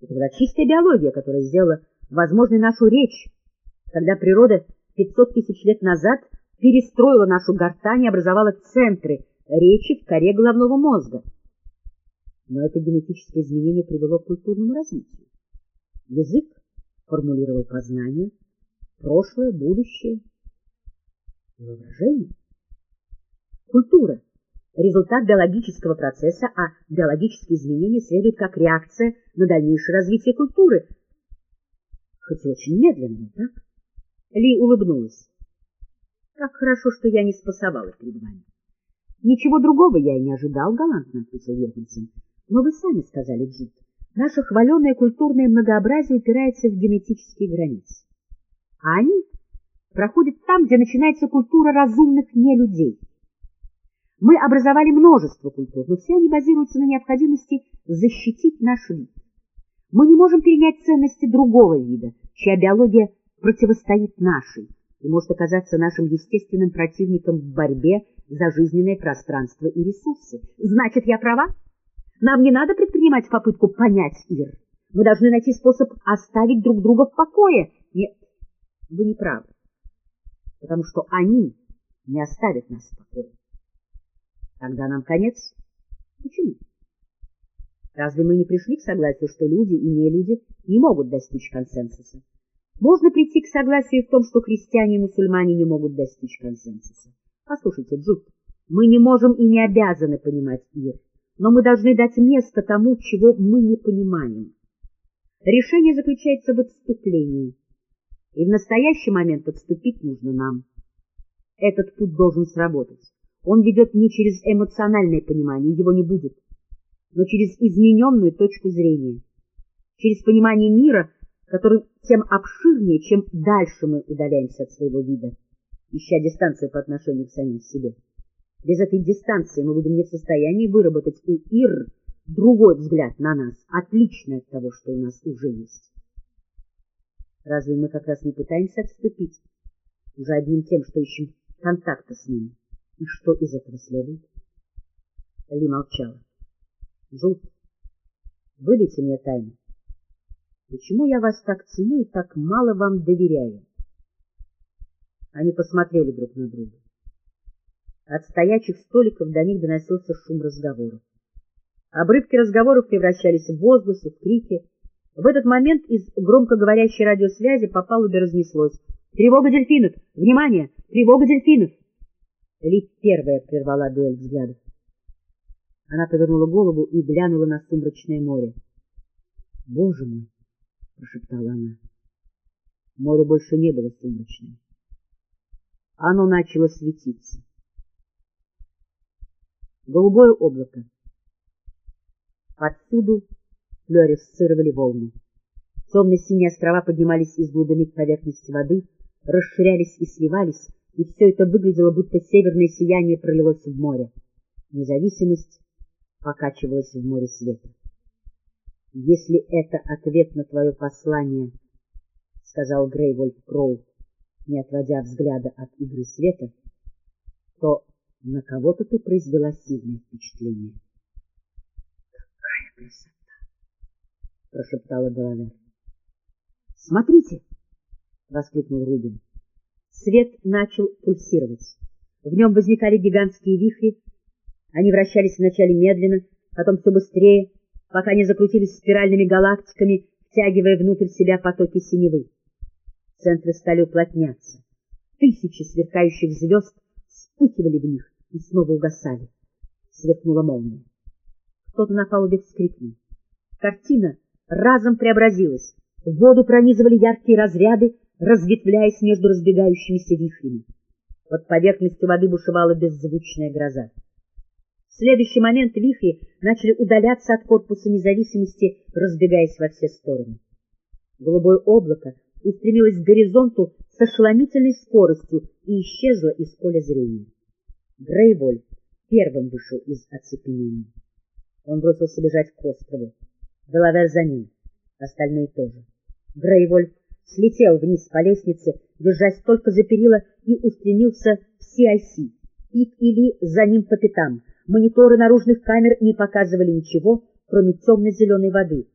Это была чистая биология, которая сделала возможной нашу речь, когда природа 500 тысяч лет назад перестроила нашу гортань и образовала центры речи в коре головного мозга. Но это генетическое изменение привело к культурному развитию. Язык формулировал познание, прошлое, будущее, воображение. Культура — результат биологического процесса, а биологические изменения следуют как реакция на дальнейшее развитие культуры. Хоть и очень медленно, но так. Ли улыбнулась. Как хорошо, что я не спасовала перед вами. Ничего другого я и не ожидал, галантно ответил Йоханссон. Но вы сами сказали, Джуд, наше хваленое культурное многообразие упирается в генетические границы. А они проходят там, где начинается культура разумных нелюдей. Мы образовали множество культур, но все они базируются на необходимости защитить наш вид. Мы не можем перенять ценности другого вида, чья биология противостоит нашей и может оказаться нашим естественным противником в борьбе за жизненное пространство и ресурсы. Значит, я права? Нам не надо предпринимать попытку понять Ир. Мы должны найти способ оставить друг друга в покое. Нет, вы не правы, потому что они не оставят нас в покое. Тогда нам конец. Почему? Разве мы не пришли к согласию, что люди и нелюди не могут достичь консенсуса? Можно прийти к согласию в том, что христиане и мусульмане не могут достичь консенсуса. Послушайте, Джуд, мы не можем и не обязаны понимать мир, но мы должны дать место тому, чего мы не понимаем. Решение заключается в отступлении, и в настоящий момент отступить нужно нам. Этот путь должен сработать. Он ведет не через эмоциональное понимание, его не будет, но через измененную точку зрения, через понимание мира, который тем обширнее, чем дальше мы удаляемся от своего вида, ища дистанцию по отношению к самим себе. Без этой дистанции мы будем не в состоянии выработать у Ир другой взгляд на нас, отличный от того, что у нас уже есть. Разве мы как раз не пытаемся отступить уже одним тем, что ищем контакта с ними? И что из этого следует? Ли молчала. Джуд, выдайте мне тайну. Почему я вас так ценю и так мало вам доверяю? Они посмотрели друг на друга. От стоячих столиков до них доносился шум разговоров. Обрывки разговоров превращались в возгласы, в крики. В этот момент из громкоговорящей радиосвязи по палубе разнеслось. «Тревога дельфинов! Внимание! Тревога дельфинов!» Ли первая прервала дуэль взглядов. Она повернула голову и глянула на сумрачное море. — Боже мой! — прошептала она. Море больше не было сумрачным. Оно начало светиться. Голубое облако. Повсюду флюоресцировали волны. Темно-синие острова поднимались из глубины к поверхности воды, расширялись и сливались, и все это выглядело, будто северное сияние пролилось в море. Независимость покачивалась в море света. — Если это ответ на твое послание, — сказал Грейвольф Кроу, не отводя взгляда от игры света, — то на кого-то ты произвела сильное впечатление. — Какая красота! — прошептала Делавер. — Смотрите! — воскликнул Рубин. Свет начал пульсировать. В нем возникали гигантские вихри. Они вращались вначале медленно, потом все быстрее, пока не закрутились спиральными галактиками, втягивая внутрь себя потоки синевы. Центры стали уплотняться. Тысячи сверкающих звезд вспыхивали в них и снова угасали. Сверкнула молния. Кто-то на палубе вскрикнул. Картина разом преобразилась. В воду пронизывали яркие разряды, разветвляясь между разбегающимися вихрями. Под поверхностью воды бушевала беззвучная гроза. В следующий момент вихри начали удаляться от корпуса независимости, разбегаясь во все стороны. Голубое облако устремилось к горизонту с ошеломительной скоростью и исчезло из поля зрения. Грейвольф первым вышел из оцепенения. Он бросился бежать к острову. Делавер за ним, остальные тоже. Грейвольф слетел вниз по лестнице, держась только за перила, и устремился в CIC. Пик и Ли за ним по пятам. Мониторы наружных камер не показывали ничего, кроме темно-зеленой воды.